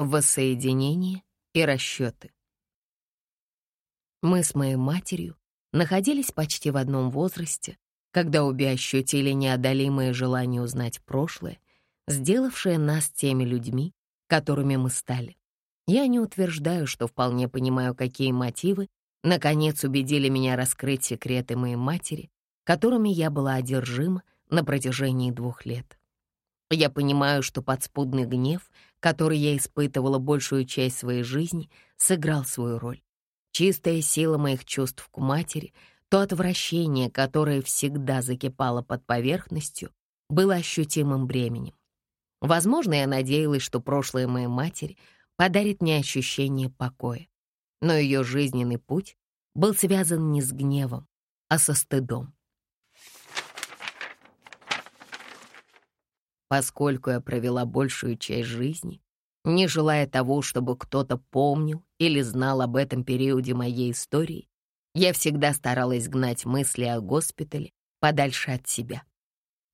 Воссоединение и расчеты. Мы с моей матерью находились почти в одном возрасте, когда обе ощутили неодолимое желание узнать прошлое, сделавшее нас теми людьми, которыми мы стали. Я не утверждаю, что вполне понимаю, какие мотивы наконец убедили меня раскрыть секреты моей матери, которыми я была одержима на протяжении двух лет. Я понимаю, что подспудный гнев, который я испытывала большую часть своей жизни, сыграл свою роль. Чистая сила моих чувств к матери, то отвращение, которое всегда закипало под поверхностью, было ощутимым бременем. Возможно, я надеялась, что прошлое моей матери подарит мне ощущение покоя. Но ее жизненный путь был связан не с гневом, а со стыдом. Поскольку я провела большую часть жизни, не желая того, чтобы кто-то помнил или знал об этом периоде моей истории, я всегда старалась гнать мысли о госпитале подальше от себя.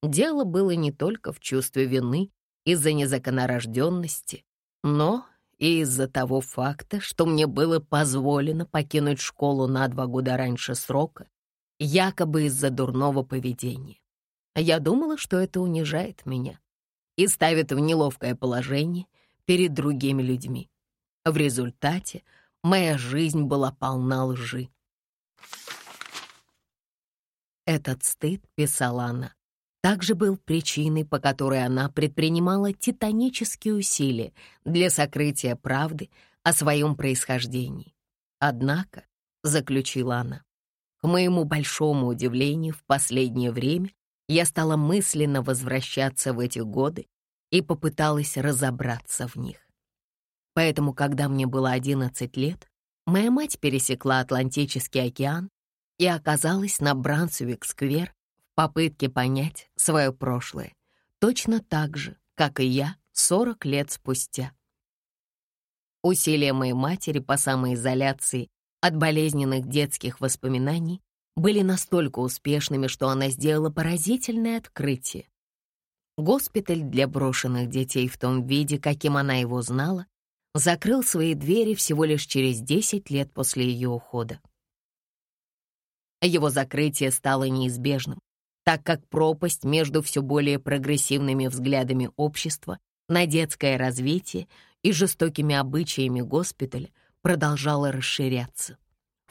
Дело было не только в чувстве вины из-за незаконорожденности, но и из-за того факта, что мне было позволено покинуть школу на два года раньше срока, якобы из-за дурного поведения. Я думала, что это унижает меня и ставит в неловкое положение перед другими людьми. В результате моя жизнь была полна лжи. Этот стыд, писала она, также был причиной, по которой она предпринимала титанические усилия для сокрытия правды о своем происхождении. Однако, заключила она, к моему большому удивлению, в последнее время я стала мысленно возвращаться в эти годы и попыталась разобраться в них. Поэтому, когда мне было 11 лет, моя мать пересекла Атлантический океан и оказалась на Брансуик-сквер в попытке понять свое прошлое, точно так же, как и я 40 лет спустя. Усилия моей матери по самоизоляции от болезненных детских воспоминаний были настолько успешными, что она сделала поразительное открытие. Госпиталь для брошенных детей в том виде, каким она его знала, закрыл свои двери всего лишь через 10 лет после ее ухода. Его закрытие стало неизбежным, так как пропасть между все более прогрессивными взглядами общества на детское развитие и жестокими обычаями госпиталя продолжала расширяться.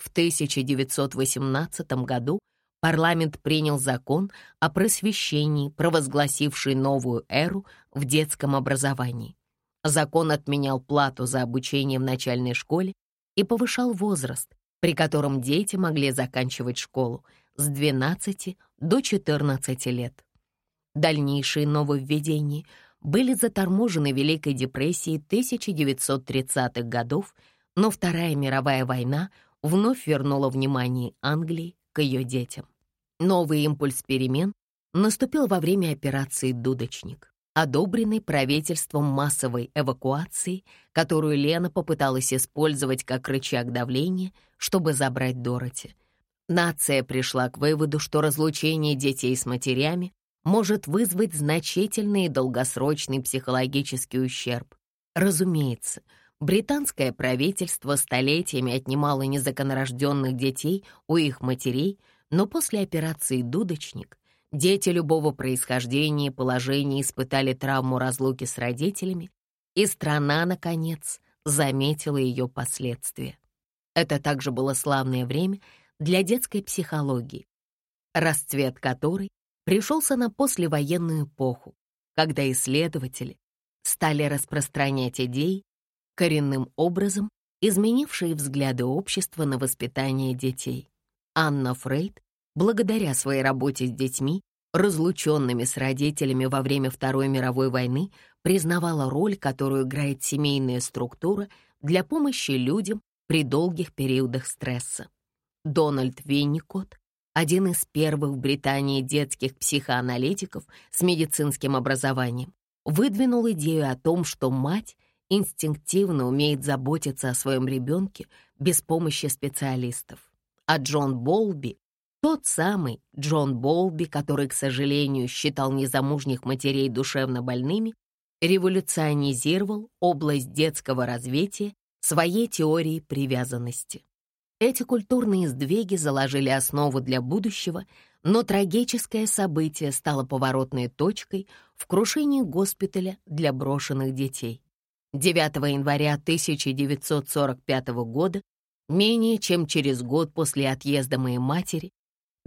В 1918 году парламент принял закон о просвещении, провозгласивший новую эру в детском образовании. Закон отменял плату за обучение в начальной школе и повышал возраст, при котором дети могли заканчивать школу с 12 до 14 лет. Дальнейшие нововведения были заторможены Великой депрессией 1930-х годов, но Вторая мировая война вновь вернула внимание Англии к ее детям. Новый импульс перемен наступил во время операции «Дудочник», одобренной правительством массовой эвакуации, которую Лена попыталась использовать как рычаг давления, чтобы забрать Дороти. Нация пришла к выводу, что разлучение детей с матерями может вызвать значительный и долгосрочный психологический ущерб. Разумеется, британское правительство столетиями отнимало незаконорожденных детей у их матерей — но после операции «Дудочник» дети любого происхождения и положения испытали травму разлуки с родителями, и страна, наконец, заметила ее последствия. Это также было славное время для детской психологии, расцвет которой пришелся на послевоенную эпоху, когда исследователи стали распространять идеи, коренным образом изменившие взгляды общества на воспитание детей. Анна Фрейд благодаря своей работе с детьми, разлученными с родителями во время Второй мировой войны, признавала роль, которую играет семейная структура для помощи людям при долгих периодах стресса. Дональд Винникот, один из первых в Британии детских психоаналитиков с медицинским образованием, выдвинул идею о том, что мать инстинктивно умеет заботиться о своем ребенке без помощи специалистов. А Джон Болби тот самый Джон Болби, который, к сожалению, считал незамужних матерей душевно больными, революционизировал область детского развития своей теорией привязанности. Эти культурные сдвиги заложили основу для будущего, но трагическое событие стало поворотной точкой в крушении госпиталя для брошенных детей. 9 января 1945 года, менее чем через год после отъезда моей матери,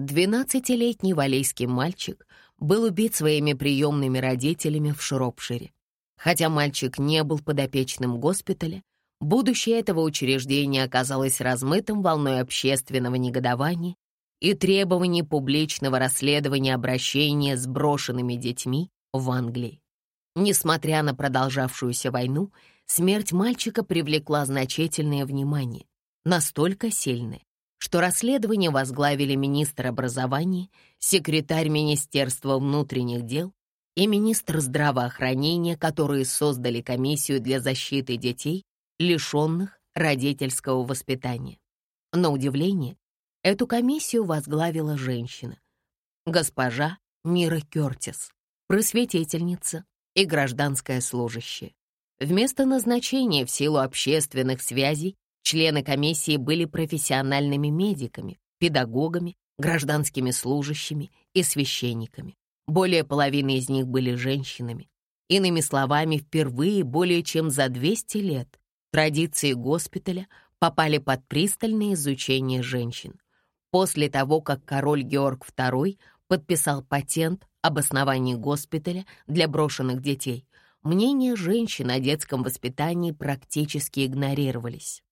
12-летний валейский мальчик был убит своими приемными родителями в Шропшире. Хотя мальчик не был подопечным госпиталя, будущее этого учреждения оказалось размытым волной общественного негодования и требований публичного расследования обращения с брошенными детьми в Англии. Несмотря на продолжавшуюся войну, смерть мальчика привлекла значительное внимание, настолько сильное, что расследование возглавили министр образования, секретарь Министерства внутренних дел и министр здравоохранения, которые создали комиссию для защиты детей, лишенных родительского воспитания. На удивление, эту комиссию возглавила женщина, госпожа Мира Кертис, просветительница, и гражданское служащее. Вместо назначения в силу общественных связей члены комиссии были профессиональными медиками, педагогами, гражданскими служащими и священниками. Более половины из них были женщинами. Иными словами, впервые более чем за 200 лет традиции госпиталя попали под пристальное изучение женщин. После того, как король Георг II подписал патент об основании госпиталя для брошенных детей, мнения женщин о детском воспитании практически игнорировались.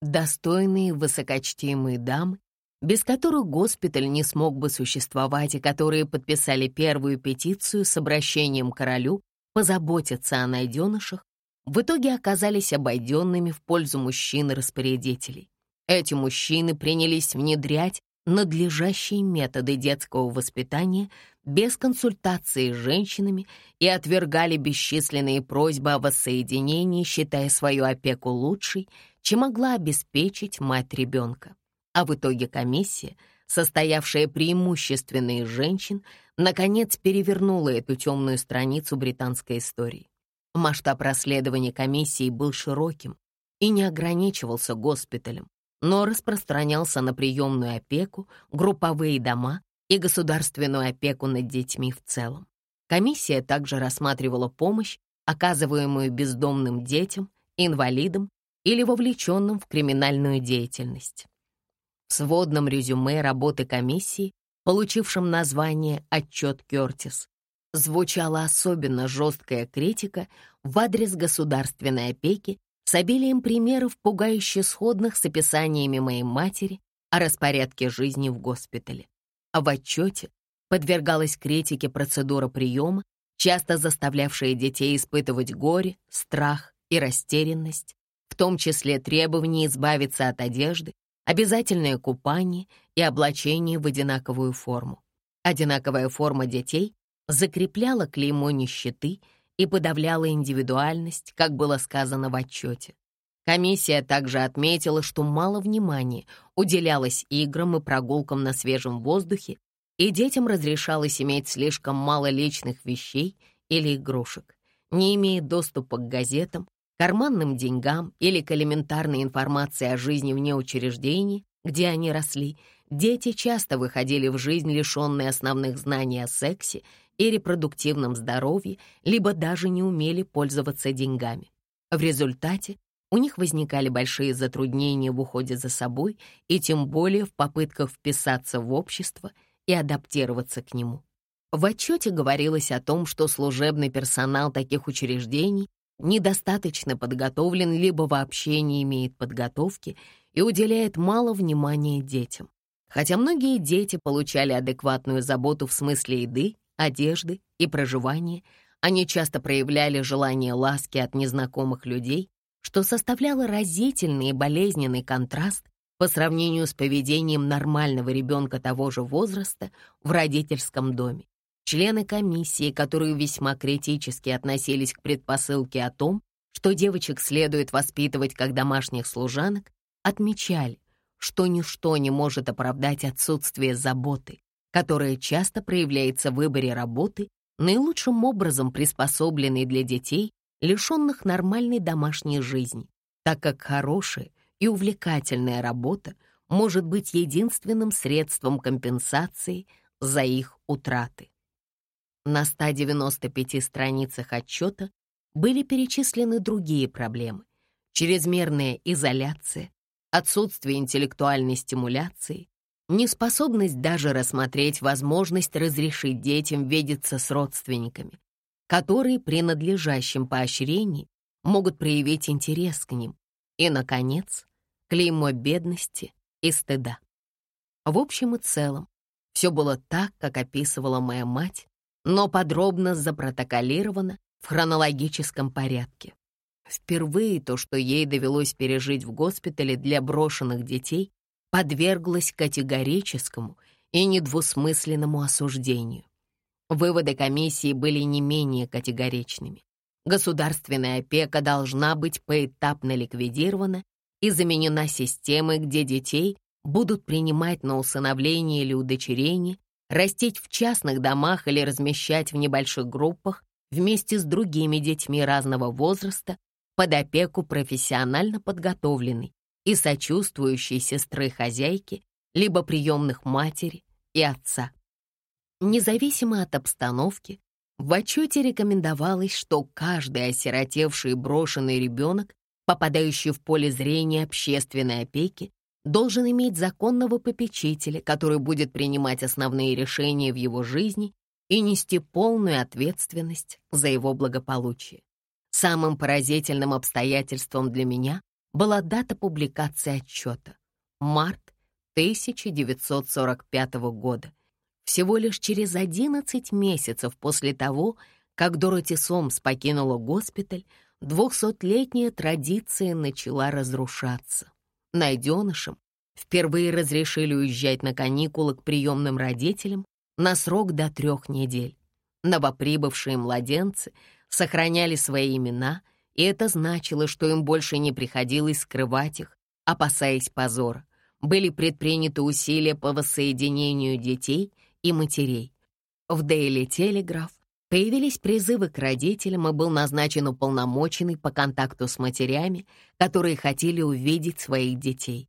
Достойные, высокочтимые дамы, без которых госпиталь не смог бы существовать и которые подписали первую петицию с обращением к королю позаботиться о найденышах, в итоге оказались обойденными в пользу мужчин-распорядителей. Эти мужчины принялись внедрять надлежащие методы детского воспитания без консультации с женщинами и отвергали бесчисленные просьбы о воссоединении, считая свою опеку лучшей, чем могла обеспечить мать ребенка. А в итоге комиссия, состоявшая преимущественно из женщин, наконец перевернула эту темную страницу британской истории. Масштаб расследования комиссии был широким и не ограничивался госпиталем, но распространялся на приемную опеку, групповые дома и государственную опеку над детьми в целом. Комиссия также рассматривала помощь, оказываемую бездомным детям, инвалидам или вовлеченным в криминальную деятельность. В сводном резюме работы комиссии, получившем название «Отчет Кертис», звучала особенно жесткая критика в адрес государственной опеки с обилием примеров, пугающе сходных с описаниями моей матери о распорядке жизни в госпитале. А в отчете подвергалась критике процедура приема, часто заставлявшая детей испытывать горе, страх и растерянность, в том числе требование избавиться от одежды, обязательное купание и облачение в одинаковую форму. Одинаковая форма детей закрепляла клеймо нищеты и подавляла индивидуальность, как было сказано в отчете. Комиссия также отметила, что мало внимания уделялось играм и прогулкам на свежем воздухе, и детям разрешалось иметь слишком мало личных вещей или игрушек. Не имея доступа к газетам, карманным деньгам или к элементарной информации о жизни вне учреждений, где они росли, дети часто выходили в жизнь, лишенные основных знаний о сексе и репродуктивном здоровье, либо даже не умели пользоваться деньгами. В результате у них возникали большие затруднения в уходе за собой и тем более в попытках вписаться в общество и адаптироваться к нему. В отчете говорилось о том, что служебный персонал таких учреждений недостаточно подготовлен либо вообще не имеет подготовки и уделяет мало внимания детям. Хотя многие дети получали адекватную заботу в смысле еды, одежды и проживания, они часто проявляли желание ласки от незнакомых людей, что составляло разительный и болезненный контраст по сравнению с поведением нормального ребенка того же возраста в родительском доме. Члены комиссии, которые весьма критически относились к предпосылке о том, что девочек следует воспитывать как домашних служанок, отмечали, что ничто не может оправдать отсутствие заботы, которая часто проявляется в выборе работы наилучшим образом приспособленный для детей, лишенных нормальной домашней жизни, так как хорошая и увлекательная работа может быть единственным средством компенсации за их утраты. На 195 страницах отчета были перечислены другие проблемы. Чрезмерная изоляция, отсутствие интеллектуальной стимуляции, неспособность даже рассмотреть возможность разрешить детям видеться с родственниками, которые при надлежащем поощрении могут проявить интерес к ним, и, наконец, клеймо бедности и стыда. В общем и целом, все было так, как описывала моя мать, но подробно запротоколировано в хронологическом порядке. Впервые то, что ей довелось пережить в госпитале для брошенных детей, подверглось категорическому и недвусмысленному осуждению. Выводы комиссии были не менее категоричными. Государственная опека должна быть поэтапно ликвидирована и заменена системой, где детей будут принимать на усыновление или удочерение, растить в частных домах или размещать в небольших группах вместе с другими детьми разного возраста под опеку профессионально подготовленной и сочувствующей сестры хозяйки, либо приемных матери и отца. Независимо от обстановки, в отчете рекомендовалось, что каждый осиротевший и брошенный ребенок, попадающий в поле зрения общественной опеки, должен иметь законного попечителя, который будет принимать основные решения в его жизни и нести полную ответственность за его благополучие. Самым поразительным обстоятельством для меня была дата публикации отчета — март 1945 года, всего лишь через 11 месяцев после того, как Дороти Сомс покинула госпиталь, двухсотлетняя традиция начала разрушаться. Найденышам впервые разрешили уезжать на каникулы к приемным родителям на срок до трех недель. Новоприбывшие младенцы сохраняли свои имена, и это значило, что им больше не приходилось скрывать их, опасаясь позора. Были предприняты усилия по воссоединению детей и матерей. В Daily Telegraph появились призывы к родителям и был назначен уполномоченный по контакту с матерями, которые хотели увидеть своих детей.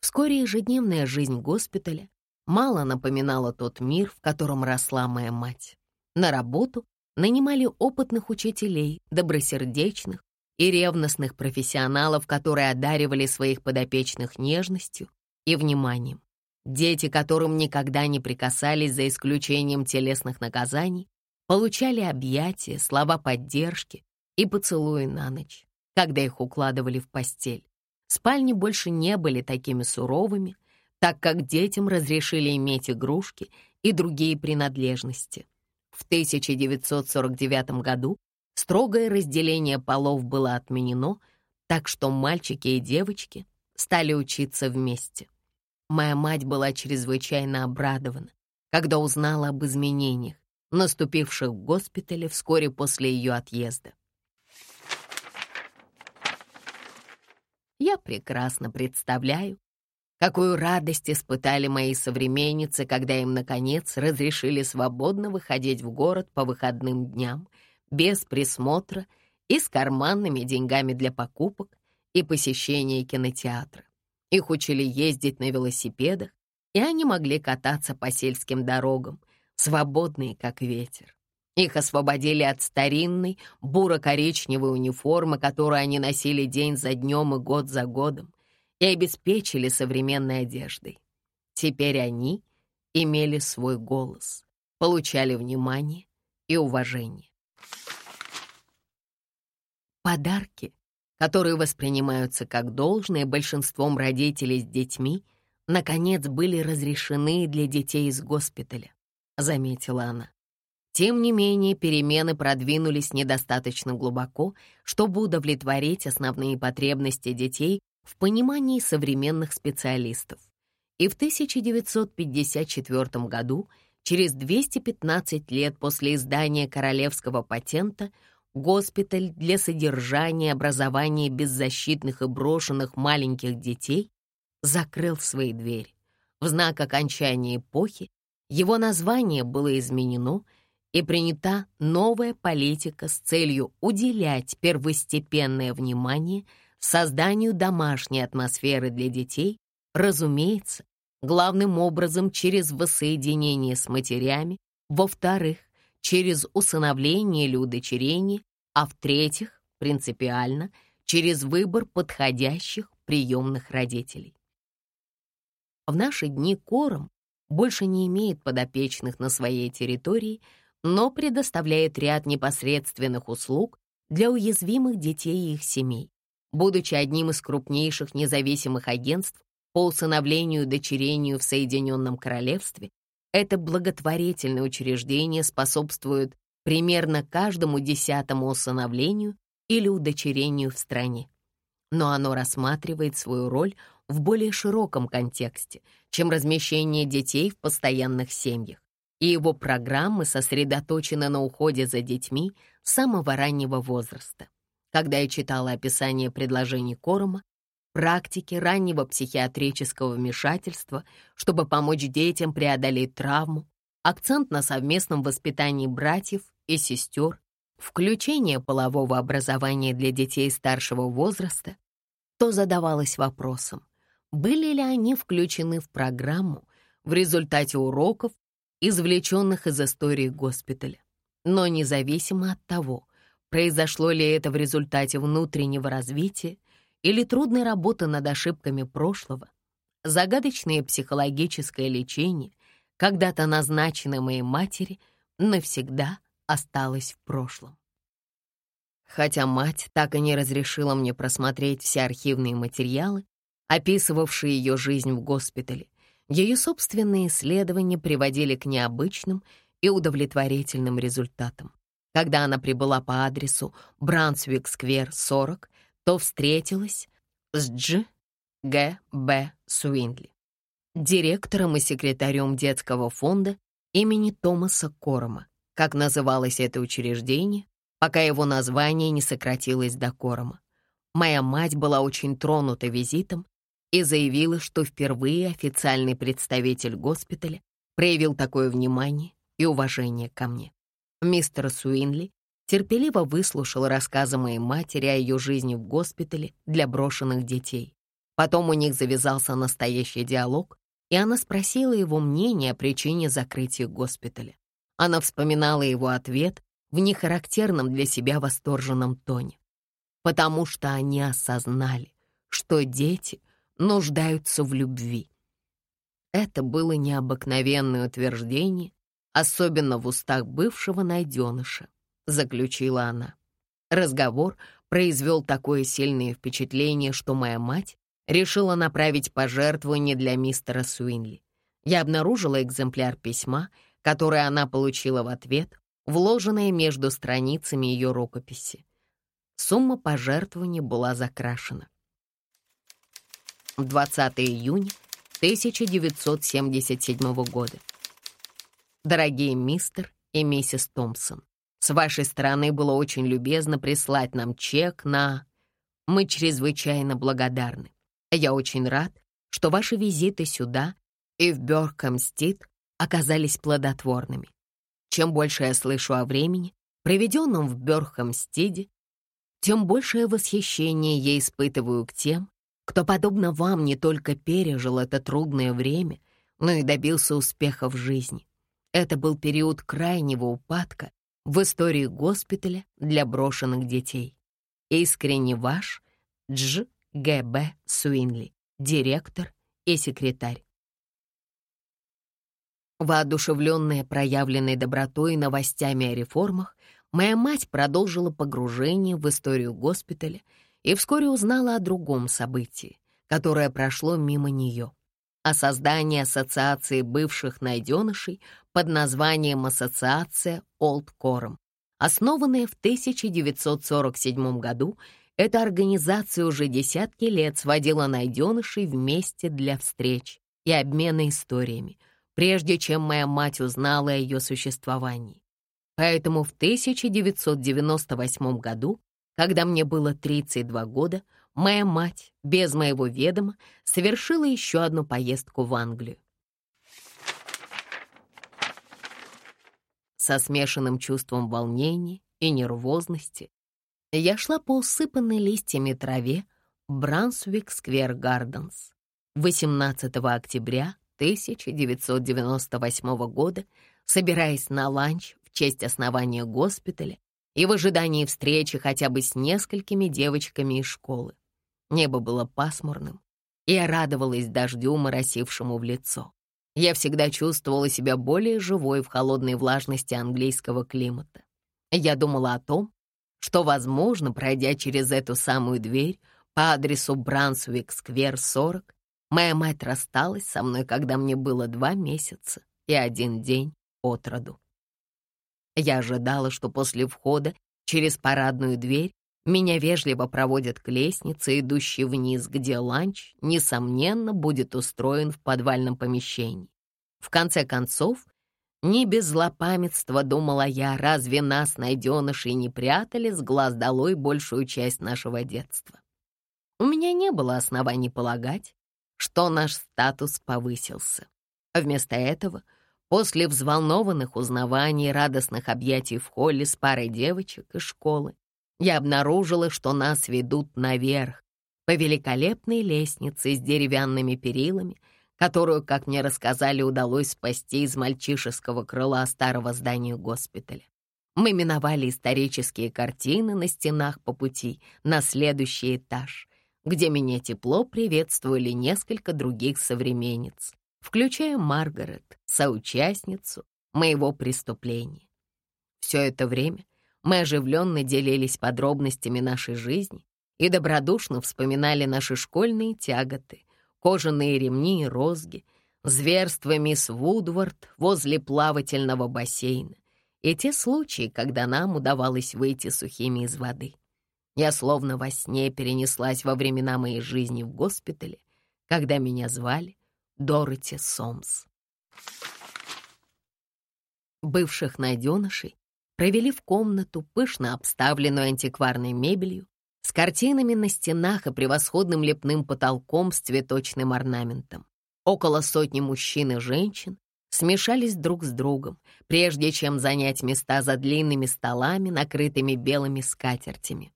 Вскоре ежедневная жизнь госпиталя мало напоминала тот мир, в котором росла моя мать. На работу нанимали опытных учителей, добросердечных и ревностных профессионалов, которые одаривали своих подопечных нежностью и вниманием. Дети, которым никогда не прикасались за исключением телесных наказаний, получали объятия, слова поддержки и поцелуи на ночь, когда их укладывали в постель. Спальни больше не были такими суровыми, так как детям разрешили иметь игрушки и другие принадлежности. В 1949 году строгое разделение полов было отменено, так что мальчики и девочки стали учиться вместе. Моя мать была чрезвычайно обрадована, когда узнала об изменениях, наступивших в госпитале вскоре после ее отъезда. Я прекрасно представляю, какую радость испытали мои современницы, когда им, наконец, разрешили свободно выходить в город по выходным дням, без присмотра и с карманными деньгами для покупок и посещения кинотеатра. Их учили ездить на велосипедах, и они могли кататься по сельским дорогам, свободные, как ветер. Их освободили от старинной буро-коричневой униформы, которую они носили день за днем и год за годом, и обеспечили современной одеждой. Теперь они имели свой голос, получали внимание и уважение. Подарки, которые воспринимаются как должное большинством родителей с детьми, наконец были разрешены для детей из госпиталя, заметила она. Тем не менее, перемены продвинулись недостаточно глубоко, чтобы удовлетворить основные потребности детей в понимании современных специалистов. И в 1954 году, через 215 лет после издания королевского патента, госпиталь для содержания и образования беззащитных и брошенных маленьких детей закрыл свои двери. В знак окончания эпохи его название было изменено — и принята новая политика с целью уделять первостепенное внимание созданию домашней атмосферы для детей, разумеется, главным образом через воссоединение с матерями, во-вторых, через усыновление или удочерение, а в-третьих, принципиально, через выбор подходящих приемных родителей. В наши дни кором больше не имеет подопечных на своей территории, но предоставляет ряд непосредственных услуг для уязвимых детей и их семей. Будучи одним из крупнейших независимых агентств по усыновлению и дочерению в Соединенном Королевстве, это благотворительное учреждение способствует примерно каждому десятому усыновлению или удочерению в стране. Но оно рассматривает свою роль в более широком контексте, чем размещение детей в постоянных семьях, и его программы сосредоточены на уходе за детьми с самого раннего возраста. Когда я читала описание предложений Корома, практики раннего психиатрического вмешательства, чтобы помочь детям преодолеть травму, акцент на совместном воспитании братьев и сестер, включение полового образования для детей старшего возраста, то задавалось вопросом, были ли они включены в программу в результате уроков, извлеченных из истории госпиталя. Но независимо от того, произошло ли это в результате внутреннего развития или трудной работы над ошибками прошлого, загадочное психологическое лечение, когда-то назначенное моей матери, навсегда осталось в прошлом. Хотя мать так и не разрешила мне просмотреть все архивные материалы, описывавшие ее жизнь в госпитале. Ее собственные исследования приводили к необычным и удовлетворительным результатам. Когда она прибыла по адресу Брансвик-сквер, 40, то встретилась с Дж. Г. Б. Суиндли, директором и секретарем детского фонда имени Томаса Корома, как называлось это учреждение, пока его название не сократилось до Корома. Моя мать была очень тронута визитом и заявила, что впервые официальный представитель госпиталя проявил такое внимание и уважение ко мне. Мистер Суинли терпеливо выслушал рассказы моей матери о ее жизни в госпитале для брошенных детей. Потом у них завязался настоящий диалог, и она спросила его мнение о причине закрытия госпиталя. Она вспоминала его ответ в нехарактерном для себя восторженном тоне. Потому что они осознали, что дети нуждаются в любви. Это было необыкновенное утверждение, особенно в устах бывшего найденыша, заключила она. Разговор произвел такое сильное впечатление, что моя мать решила направить пожертвование для мистера Суинли. Я обнаружила экземпляр письма, которое она получила в ответ, вложенное между страницами ее рукописи. Сумма пожертвования была закрашена. 20 июня 1977 года. Дорогие мистер и миссис Томпсон, с вашей стороны было очень любезно прислать нам чек на... Мы чрезвычайно благодарны. Я очень рад, что ваши визиты сюда и в Бёркхамстит оказались плодотворными. Чем больше я слышу о времени, проведенном в Бёрхамстиде, тем большее восхищение я испытываю к тем, кто, подобно вам, не только пережил это трудное время, но и добился успеха в жизни. Это был период крайнего упадка в истории госпиталя для брошенных детей. Искренне ваш Дж. Г. Б. Суинли, директор и секретарь. Воодушевленная проявленной добротой и новостями о реформах, моя мать продолжила погружение в историю госпиталя и вскоре узнала о другом событии, которое прошло мимо нее, о создании ассоциации бывших найденышей под названием «Ассоциация Олд Кором». Основанная в 1947 году, эта организация уже десятки лет сводила найденышей вместе для встреч и обмена историями, прежде чем моя мать узнала о ее существовании. Поэтому в 1998 году когда мне было 32 года, моя мать, без моего ведома, совершила еще одну поездку в Англию. со смешанным чувством волнения и нервозности, я шла по усыпанной листьями траве Брансвик Сквер Гарденс. 18 октября 1998 года, собираясь на ланч в честь основания госпиталя и в ожидании встречи хотя бы с несколькими девочками из школы. Небо было пасмурным, и я радовалась дождю, моросившему в лицо. Я всегда чувствовала себя более живой в холодной влажности английского климата. Я думала о том, что, возможно, пройдя через эту самую дверь по адресу Брансвик-сквер 40, моя мать рассталась со мной, когда мне было два месяца и один день от роду. Я ожидала, что после входа через парадную дверь меня вежливо проводят к лестнице, идущей вниз, где ланч, несомненно, будет устроен в подвальном помещении. В конце концов, не без злопамятства думала я, разве нас, найденышей, не прятали с глаз долой большую часть нашего детства. У меня не было оснований полагать, что наш статус повысился. Вместо этого, после взволнованных узнаваний радостных объятий в холле с парой девочек из школы, я обнаружила, что нас ведут наверх, по великолепной лестнице с деревянными перилами, которую, как мне рассказали, удалось спасти из мальчишеского крыла старого здания госпиталя. Мы миновали исторические картины на стенах по пути на следующий этаж, где меня тепло приветствовали несколько других современниц, включая Маргарет, соучастницу моего преступления. Все это время мы оживленно делились подробностями нашей жизни и добродушно вспоминали наши школьные тяготы, кожаные ремни и розги, зверство мисс Вудвард возле плавательного бассейна и те случаи, когда нам удавалось выйти сухими из воды. Я словно во сне перенеслась во времена моей жизни в госпитале, когда меня звали Дороти Сомс. Бывших найденышей провели в комнату, пышно обставленную антикварной мебелью, с картинами на стенах и превосходным лепным потолком с цветочным орнаментом. Около сотни мужчин и женщин смешались друг с другом, прежде чем занять места за длинными столами, накрытыми белыми скатертями.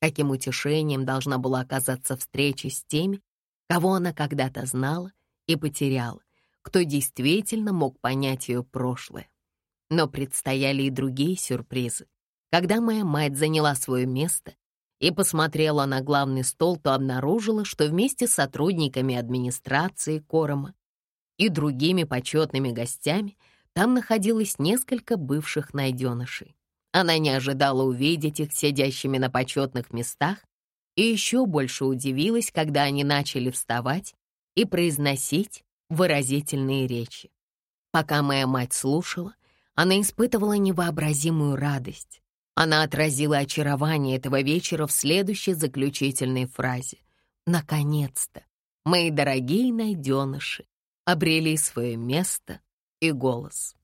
Каким утешением должна была оказаться встреча с теми, кого она когда-то знала и потеряла, кто действительно мог понять ее прошлое. Но предстояли и другие сюрпризы. Когда моя мать заняла свое место и посмотрела на главный стол, то обнаружила, что вместе с сотрудниками администрации Корома и другими почетными гостями там находилось несколько бывших найденышей. Она не ожидала увидеть их сидящими на почетных местах и еще больше удивилась, когда они начали вставать и произносить выразительные речи. Пока моя мать слушала, она испытывала невообразимую радость. Она отразила очарование этого вечера в следующей заключительной фразе. «Наконец-то, мои дорогие найденыши, обрели свое место и голос».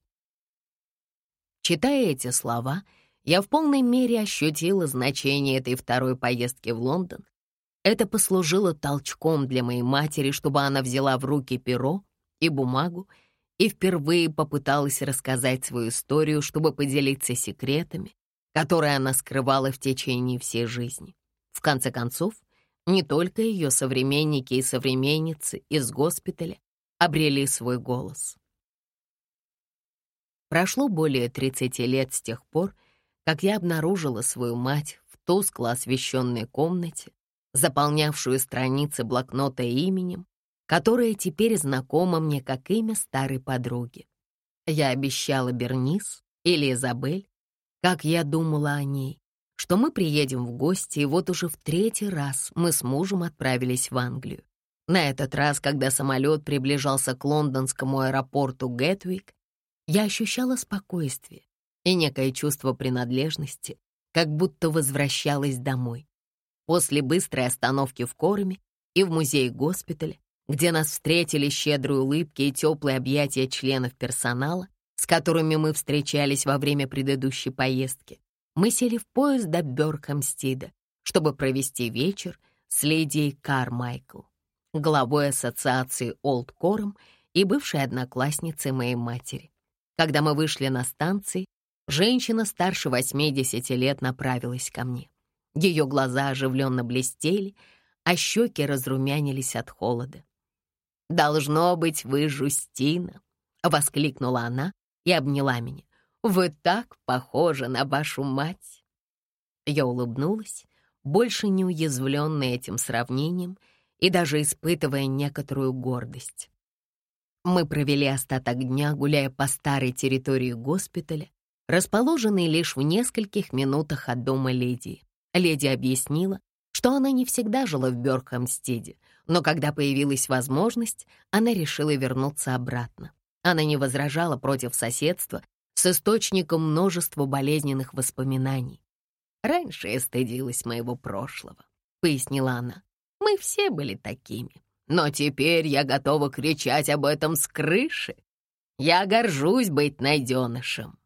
Читая эти слова, я в полной мере ощутила значение этой второй поездки в Лондон. Это послужило толчком для моей матери, чтобы она взяла в руки перо и бумагу и впервые попыталась рассказать свою историю, чтобы поделиться секретами, которые она скрывала в течение всей жизни. В конце концов, не только ее современники и современницы из госпиталя обрели свой голос. Прошло более 30 лет с тех пор, как я обнаружила свою мать в тускло освещенной комнате, заполнявшую страницы блокнота именем, которое теперь знакомо мне как имя старой подруги. Я обещала Бернис или Изабель, как я думала о ней, что мы приедем в гости, и вот уже в третий раз мы с мужем отправились в Англию. На этот раз, когда самолет приближался к лондонскому аэропорту Гетвик, я ощущала спокойствие и некое чувство принадлежности, как будто возвращалась домой. После быстрой остановки в Корме и в музее госпиталя где нас встретили щедрые улыбки и теплые объятия членов персонала, с которыми мы встречались во время предыдущей поездки, мы сели в поезд до Бёркхамстида, чтобы провести вечер с леди Кармайкл, главой ассоциации Олд Кором и бывшей одноклассницей моей матери. Когда мы вышли на станции, женщина старше 80 лет направилась ко мне. Ее глаза оживленно блестели, а щеки разрумянились от холода. «Должно быть, вы Жустина!» — воскликнула она и обняла меня. «Вы так похожи на вашу мать!» Я улыбнулась, больше не уязвленная этим сравнением и даже испытывая некоторую гордость. Мы провели остаток дня, гуляя по старой территории госпиталя, расположенной лишь в нескольких минутах от дома леди. Леди объяснила, что она не всегда жила в Бёркхамстеде, но когда появилась возможность, она решила вернуться обратно. Она не возражала против соседства с источником множества болезненных воспоминаний. «Раньше я стыдилась моего прошлого», — пояснила она. «Мы все были такими. Но теперь я готова кричать об этом с крыши. Я горжусь быть найденышем».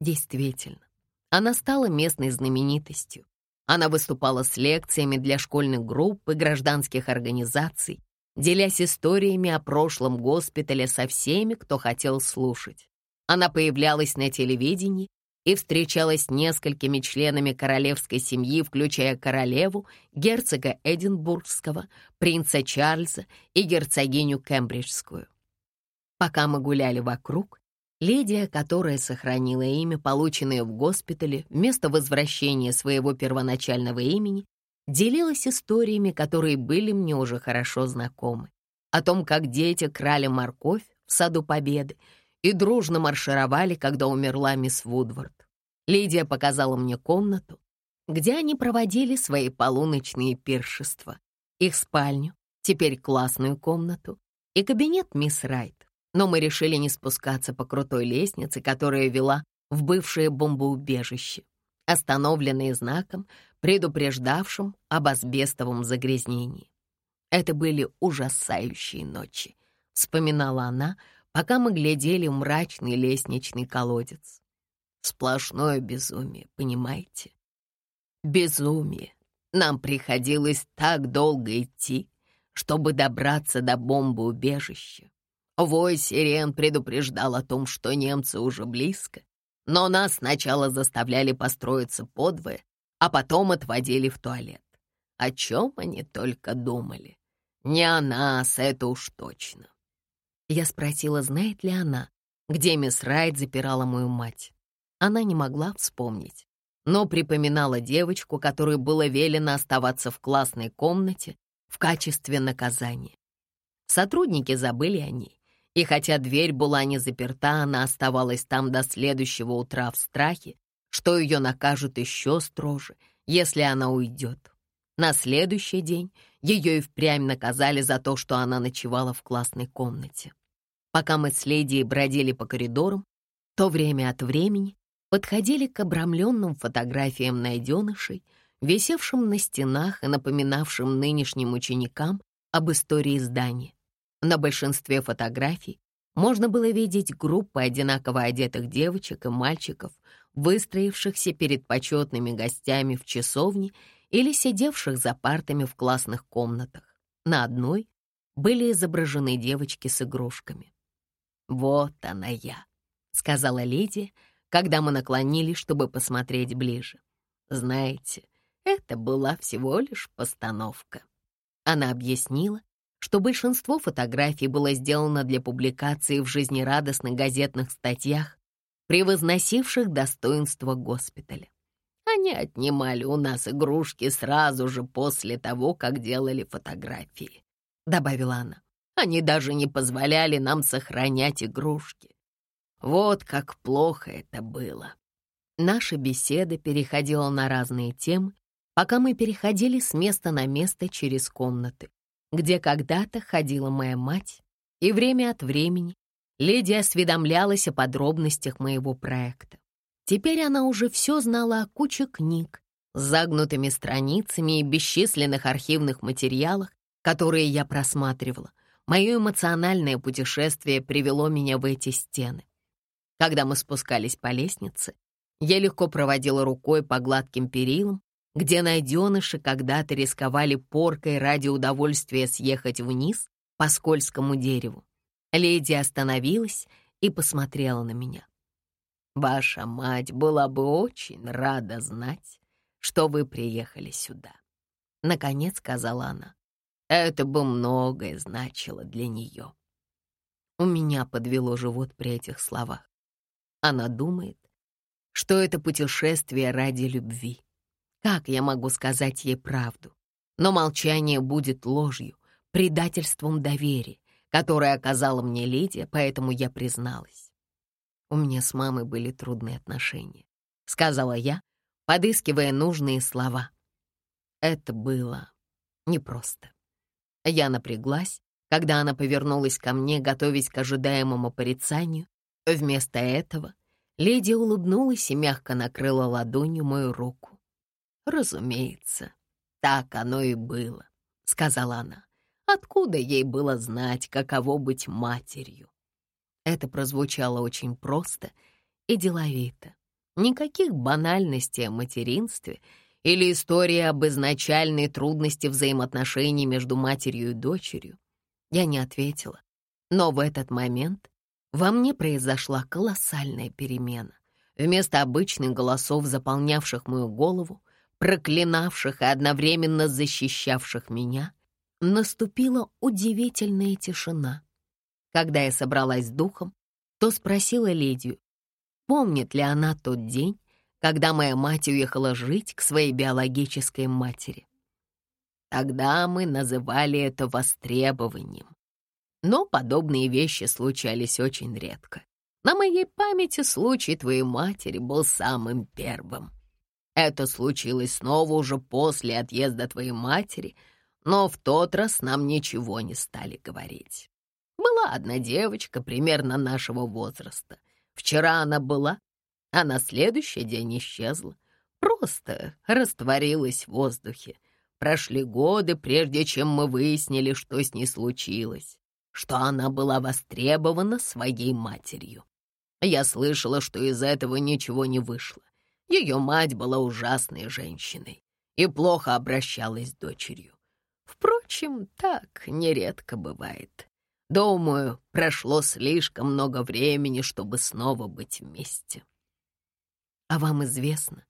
Действительно, она стала местной знаменитостью. Она выступала с лекциями для школьных групп и гражданских организаций, делясь историями о прошлом госпитале со всеми, кто хотел слушать. Она появлялась на телевидении и встречалась с несколькими членами королевской семьи, включая королеву, герцога Эдинбургского, принца Чарльза и герцогиню Кембриджскую. Пока мы гуляли вокруг, Лидия, которая сохранила имя, полученное в госпитале, вместо возвращения своего первоначального имени, делилась историями, которые были мне уже хорошо знакомы. О том, как дети крали морковь в саду Победы и дружно маршировали, когда умерла мисс Вудвард. Лидия показала мне комнату, где они проводили свои полуночные пиршества, их спальню, теперь классную комнату и кабинет мисс Райт. Но мы решили не спускаться по крутой лестнице, которая вела в бывшее бомбоубежище, остановленные знаком, предупреждавшим об асбестовом загрязнении. Это были ужасающие ночи, вспоминала она, пока мы глядели мрачный лестничный колодец. Сплошное безумие, понимаете? Безумие. Нам приходилось так долго идти, чтобы добраться до бомбоубежища. Вой сирен предупреждал о том, что немцы уже близко, но нас сначала заставляли построиться подвое, а потом отводили в туалет. О чем они только думали? Не о нас, это уж точно. Я спросила, знает ли она, где мисс Райт запирала мою мать. Она не могла вспомнить, но припоминала девочку, которой было велено оставаться в классной комнате в качестве наказания. Сотрудники забыли о ней, и хотя дверь была не заперта, она оставалась там до следующего утра в страхе, что ее накажут еще строже, если она уйдет. На следующий день ее и впрямь наказали за то, что она ночевала в классной комнате. Пока мы с леди бродили по коридорам, то время от времени подходили к обрамленным фотографиям найденышей, висевшим на стенах и напоминавшим нынешним ученикам об истории здания. На большинстве фотографий можно было видеть группы одинаково одетых девочек и мальчиков, выстроившихся перед почетными гостями в часовне или сидевших за партами в классных комнатах. На одной были изображены девочки с игрушками. «Вот она я», — сказала леди, когда мы наклонились, чтобы посмотреть ближе. «Знаете, это была всего лишь постановка». Она объяснила, что большинство фотографий было сделано для публикации в жизнерадостных газетных статьях, превозносивших достоинство госпиталя. Они отнимали у нас игрушки сразу же после того, как делали фотографии, — добавила она. Они даже не позволяли нам сохранять игрушки. Вот как плохо это было. Наша беседа переходила на разные темы, пока мы переходили с места на место через комнаты, где когда-то ходила моя мать, и время от времени леди осведомлялась о подробностях моего проекта. Теперь она уже все знала о куче книг, с загнутыми страницами и бесчисленных архивных материалах, которые я просматривала. Мое эмоциональное путешествие привело меня в эти стены. Когда мы спускались по лестнице, я легко проводила рукой по гладким перилам, где найденыши когда-то рисковали поркой ради удовольствия съехать вниз по скользкому дереву. Леди остановилась и посмотрела на меня. Ваша мать была бы очень рада знать, что вы приехали сюда. Наконец сказала она. Это бы многое значило для нее. У меня подвело живот при этих словах. Она думает, что это путешествие ради любви. Как я могу сказать ей правду? Но молчание будет ложью, предательством доверия, которое оказала мне Лидия, поэтому я призналась. У меня с мамой были трудные отношения, сказала я, подыскивая нужные слова. Это было непросто. Я напряглась, когда она повернулась ко мне, готовясь к ожидаемому порицанию. Вместо этого леди улыбнулась и мягко накрыла ладонью мою руку. «Разумеется, так оно и было», — сказала она. «Откуда ей было знать, каково быть матерью?» Это прозвучало очень просто и деловито. Никаких банальностей о материнстве или истории об изначальной трудности взаимоотношений между матерью и дочерью. Я не ответила, но в этот момент во мне произошла колоссальная перемена. Вместо обычных голосов, заполнявших мою голову, проклинавших и одновременно защищавших меня, наступила удивительная тишина. Когда я собралась с духом, то спросила Ледию, помнит ли она тот день, когда моя мать уехала жить к своей биологической матери. Тогда мы называли это востребованием. Но подобные вещи случались очень редко. На моей памяти случай твоей матери был самым первым. Это случилось снова уже после отъезда твоей матери, но в тот раз нам ничего не стали говорить. Была одна девочка примерно нашего возраста. Вчера она была, а на следующий день исчезла. Просто растворилась в воздухе. Прошли годы, прежде чем мы выяснили, что с ней случилось, что она была востребована своей матерью. Я слышала, что из этого ничего не вышло. Ее мать была ужасной женщиной и плохо обращалась с дочерью. Впрочем, так нередко бывает. Думаю, прошло слишком много времени, чтобы снова быть вместе. А вам известно,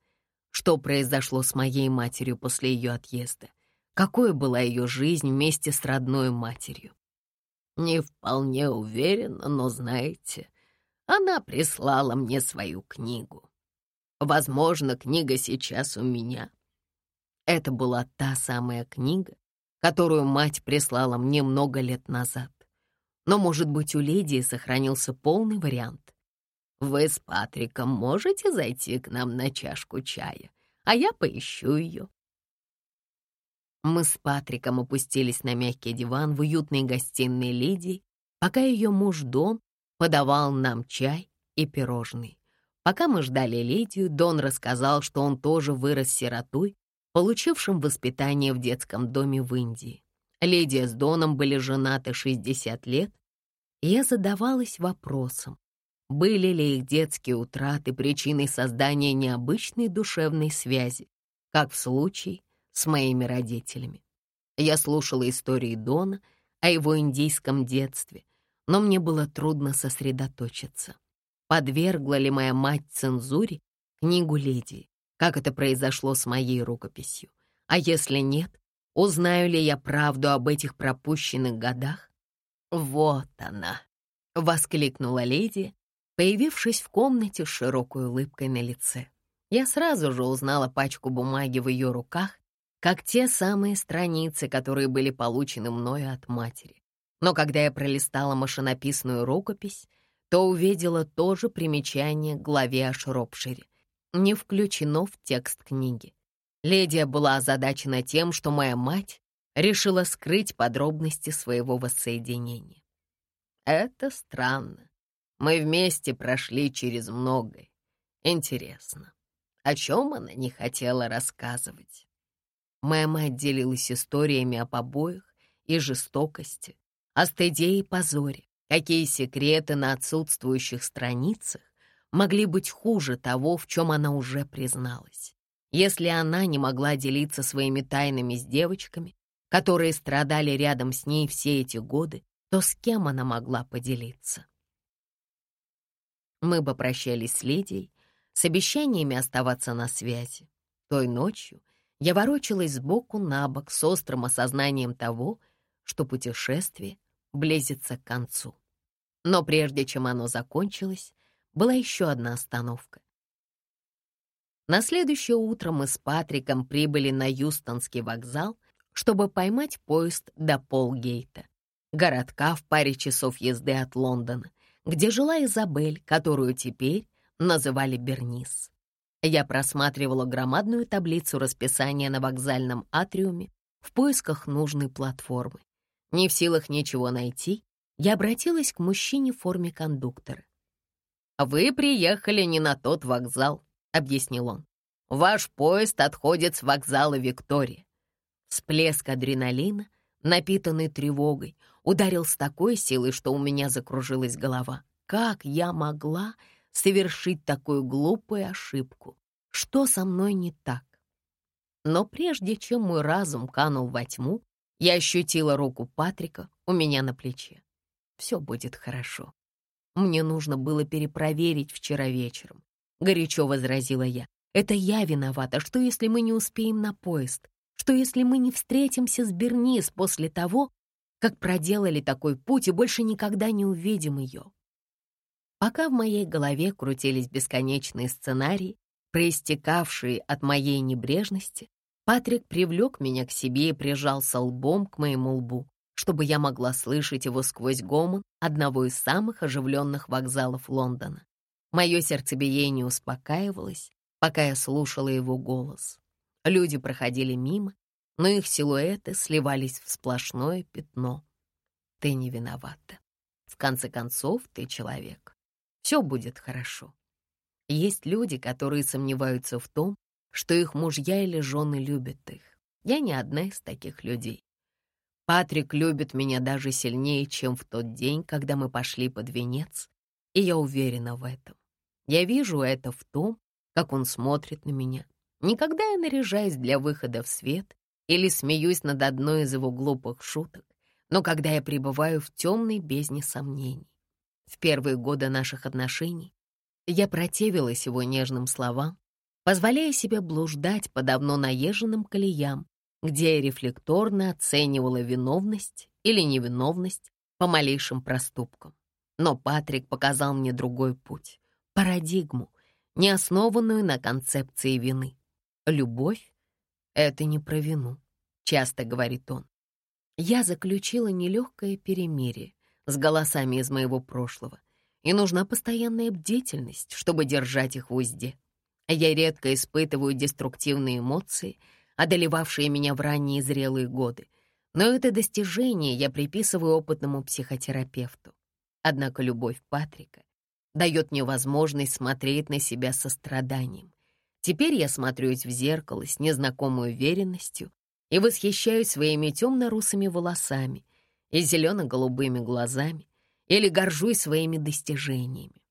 что произошло с моей матерью после ее отъезда? Какой была ее жизнь вместе с родной матерью? Не вполне уверена, но знаете, она прислала мне свою книгу. Возможно, книга сейчас у меня. Это была та самая книга, которую мать прислала мне много лет назад. Но, может быть, у Лидии сохранился полный вариант. Вы с Патриком можете зайти к нам на чашку чая, а я поищу ее. Мы с Патриком опустились на мягкий диван в уютной гостиной Лидии, пока ее муж Дон подавал нам чай и пирожные. Пока мы ждали Лидию, Дон рассказал, что он тоже вырос сиротой, получившим воспитание в детском доме в Индии. Лидия с Доном были женаты 60 лет, я задавалась вопросом, были ли их детские утраты причиной создания необычной душевной связи, как в случае с моими родителями? Я слушала истории Дона о его индийском детстве, но мне было трудно сосредоточиться. Подвергла ли моя мать цензуре книгу Лидии, как это произошло с моей рукописью? А если нет, узнаю ли я правду об этих пропущенных годах? Вот она, — воскликнула Лидия, появившись в комнате с широкой улыбкой на лице. Я сразу же узнала пачку бумаги в ее руках, как те самые страницы, которые были получены мною от матери. Но когда я пролистала машинописную рукопись, то увидела тоже примечание к главе о Шропшире. Не включено в текст книги. Ледия была озадачена тем, что моя мать решила скрыть подробности своего воссоединения. Это странно. Мы вместе прошли через многое. Интересно, о чем она не хотела рассказывать? Моя мать делилась историями о побоях и жестокости, о стыде и позоре. Какие секреты на отсутствующих страницах могли быть хуже того, в чем она уже призналась? Если она не могла делиться своими тайнами с девочками, которые страдали рядом с ней все эти годы, то с кем она могла поделиться? Мы попрощались с Лидией, с обещаниями оставаться на связи. Той ночью я ворочалась сбоку на бок с острым осознанием того, что путешествие близится к концу. Но прежде чем оно закончилось, была еще одна остановка. На следующее утро мы с Патриком прибыли на Юстонский вокзал, чтобы поймать поезд до Полгейта, городка в паре часов езды от Лондона, где жила Изабель, которую теперь называли Бернис. Я просматривала громадную таблицу расписания на вокзальном атриуме в поисках нужной платформы. Не в силах ничего найти, я обратилась к мужчине в форме кондуктора. «Вы приехали не на тот вокзал», — объяснил он. «Ваш поезд отходит с вокзала Виктория». Всплеск адреналина, напитанный тревогой, ударил с такой силой, что у меня закружилась голова. Как я могла совершить такую глупую ошибку? Что со мной не так? Но прежде чем мой разум канул во тьму, я ощутила руку Патрика у меня на плече. Все будет хорошо. Мне нужно было перепроверить вчера вечером. Горячо возразила я. Это я виновата. Что, если мы не успеем на поезд? Что, если мы не встретимся с Бернис после того, как проделали такой путь и больше никогда не увидим ее? Пока в моей голове крутились бесконечные сценарии, проистекавшие от моей небрежности, Патрик привлек меня к себе и прижался лбом к моему лбу, чтобы я могла слышать его сквозь гомон одного из самых оживленных вокзалов Лондона. Мое сердцебиение успокаивалось, пока я слушала его голос. Люди проходили мимо, но их силуэты сливались в сплошное пятно. Ты не виновата. В конце концов, ты человек. Все будет хорошо. Есть люди, которые сомневаются в том, что их мужья или жены любят их. Я не одна из таких людей. Патрик любит меня даже сильнее, чем в тот день, когда мы пошли под венец, и я уверена в этом. Я вижу это в том, как он смотрит на меня. Никогда я наряжаюсь для выхода в свет или смеюсь над одной из его глупых шуток, но когда я пребываю в темной бездне сомнений. В первые годы наших отношений я противилась его нежным словам, позволяя себе блуждать по давно наезженным колеям, где я рефлекторно оценивала виновность или невиновность по малейшим проступкам. Но Патрик показал мне другой путь, парадигму, не основанную на концепции вины. Любовь — это не про вину, часто говорит он. Я заключила нелегкое перемирие с голосами из моего прошлого, и нужна постоянная бдительность, чтобы держать их в узде. Я редко испытываю деструктивные эмоции, одолевавшие меня в ранние зрелые годы, но это достижение я приписываю опытному психотерапевту. Однако любовь Патрика дает мне возможность смотреть на себя со страданием. Теперь я смотрюсь в зеркало с незнакомой уверенностью и восхищаюсь своими темно-русыми волосами и зелено-голубыми глазами или горжусь своими достижениями.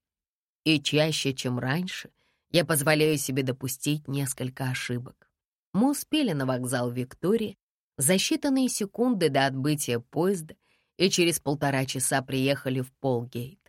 И чаще, чем раньше — я позволяю себе допустить несколько ошибок. Мы успели на вокзал Виктории за считанные секунды до отбытия поезда и через полтора часа приехали в Полгейт.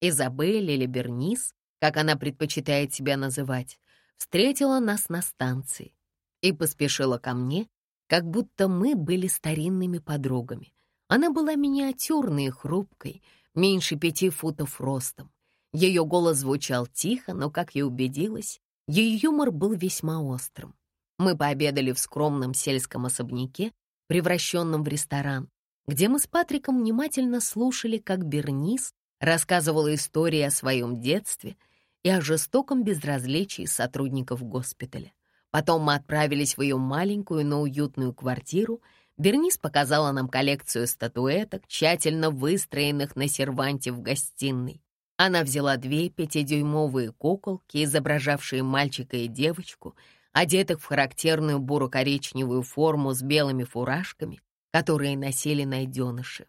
Изабель или Бернис, как она предпочитает себя называть, встретила нас на станции и поспешила ко мне, как будто мы были старинными подругами. Она была миниатюрной и хрупкой, меньше пяти футов ростом. Ее голос звучал тихо, но, как я убедилась, ее юмор был весьма острым. Мы пообедали в скромном сельском особняке, превращенном в ресторан, где мы с Патриком внимательно слушали, как Бернис рассказывала истории о своем детстве и о жестоком безразличии сотрудников госпиталя. Потом мы отправились в ее маленькую, но уютную квартиру. Бернис показала нам коллекцию статуэток, тщательно выстроенных на серванте в гостиной. Она взяла две пятидюймовые куколки, изображавшие мальчика и девочку, одетых в характерную буро-коричневую форму с белыми фуражками, которые носили найденыши.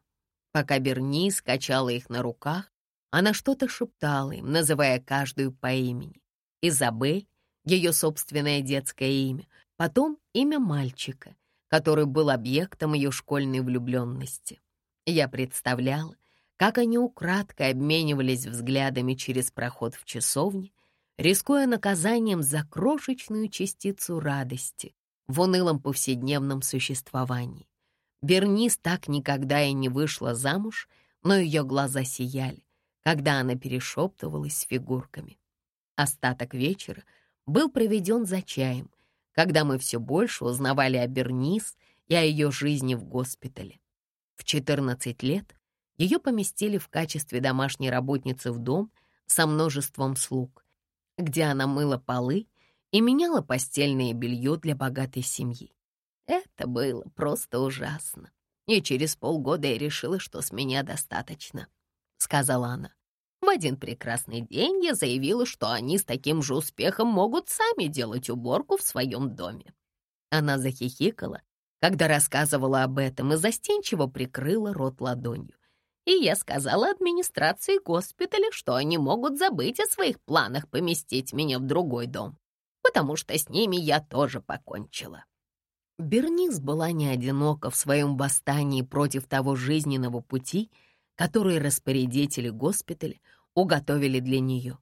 Пока Берни скачала их на руках, она что-то шептала им, называя каждую по имени. Изабель — ее собственное детское имя, потом имя мальчика, который был объектом ее школьной влюбленности. Я представляла, как они украдкой обменивались взглядами через проход в часовне, рискуя наказанием за крошечную частицу радости в унылом повседневном существовании. Бернис так никогда и не вышла замуж, но ее глаза сияли, когда она перешептывалась с фигурками. Остаток вечера был проведен за чаем, когда мы все больше узнавали о Бернис и о ее жизни в госпитале. В 14 лет ее поместили в качестве домашней работницы в дом со множеством слуг, где она мыла полы и меняла постельное белье для богатой семьи. Это было просто ужасно. И через полгода я решила, что с меня достаточно, — сказала она. В один прекрасный день я заявила, что они с таким же успехом могут сами делать уборку в своем доме. Она захихикала, когда рассказывала об этом, и застенчиво прикрыла рот ладонью. И я сказала администрации госпиталя, что они могут забыть о своих планах поместить меня в другой дом, потому что с ними я тоже покончила. Бернис была не одинока в своем восстании против того жизненного пути, который распорядители госпиталя уготовили для нее.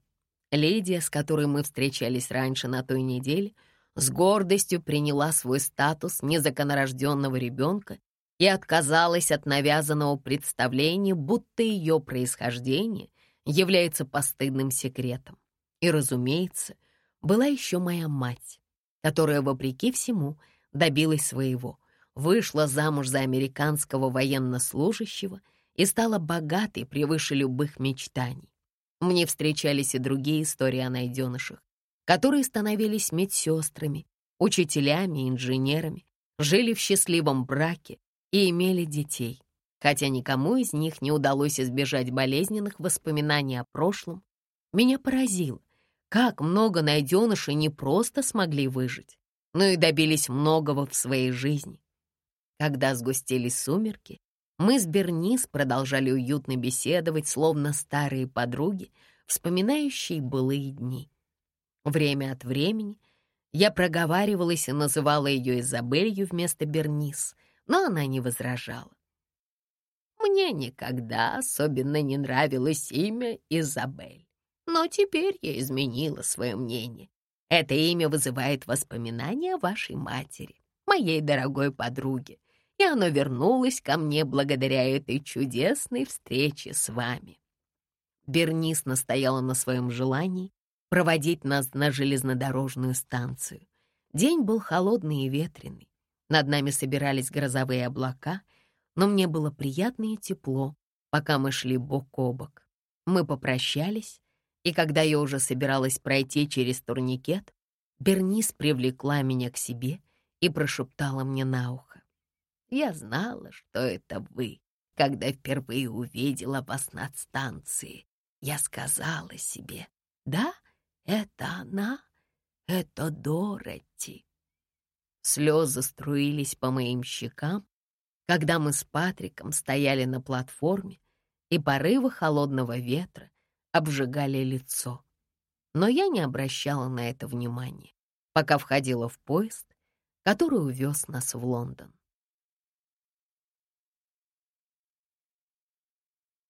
Лидия, с которой мы встречались раньше на той неделе, с гордостью приняла свой статус незаконорожденного ребенка и отказалась от навязанного представления, будто ее происхождение является постыдным секретом. И, разумеется, была еще моя мать, которая, вопреки всему, — добилась своего, вышла замуж за американского военнослужащего и стала богатой превыше любых мечтаний. Мне встречались и другие истории о найденышах, которые становились медсестрами, учителями, инженерами, жили в счастливом браке и имели детей. Хотя никому из них не удалось избежать болезненных воспоминаний о прошлом, меня поразило, как много найденышей не просто смогли выжить, но и добились многого в своей жизни. Когда сгустились сумерки, мы с Бернис продолжали уютно беседовать, словно старые подруги, вспоминающие былые дни. Время от времени я проговаривалась и называла ее Изабелью вместо Бернис, но она не возражала. Мне никогда особенно не нравилось имя Изабель, но теперь я изменила свое мнение. Это имя вызывает воспоминания о вашей матери, моей дорогой подруге, и оно вернулось ко мне благодаря этой чудесной встрече с вами. Бернис настояла на своем желании проводить нас на железнодорожную станцию. День был холодный и ветреный. Над нами собирались грозовые облака, но мне было приятно и тепло, пока мы шли бок о бок. Мы попрощались, и когда я уже собиралась пройти через турникет, Бернис привлекла меня к себе и прошептала мне на ухо. «Я знала, что это вы, когда впервые увидела вас над станцией. Я сказала себе, да, это она, это Дороти». Слезы струились по моим щекам, когда мы с Патриком стояли на платформе, и порывы холодного ветра обжигали лицо. Но я не обращала на это внимания, пока входила в поезд, который увез нас в Лондон.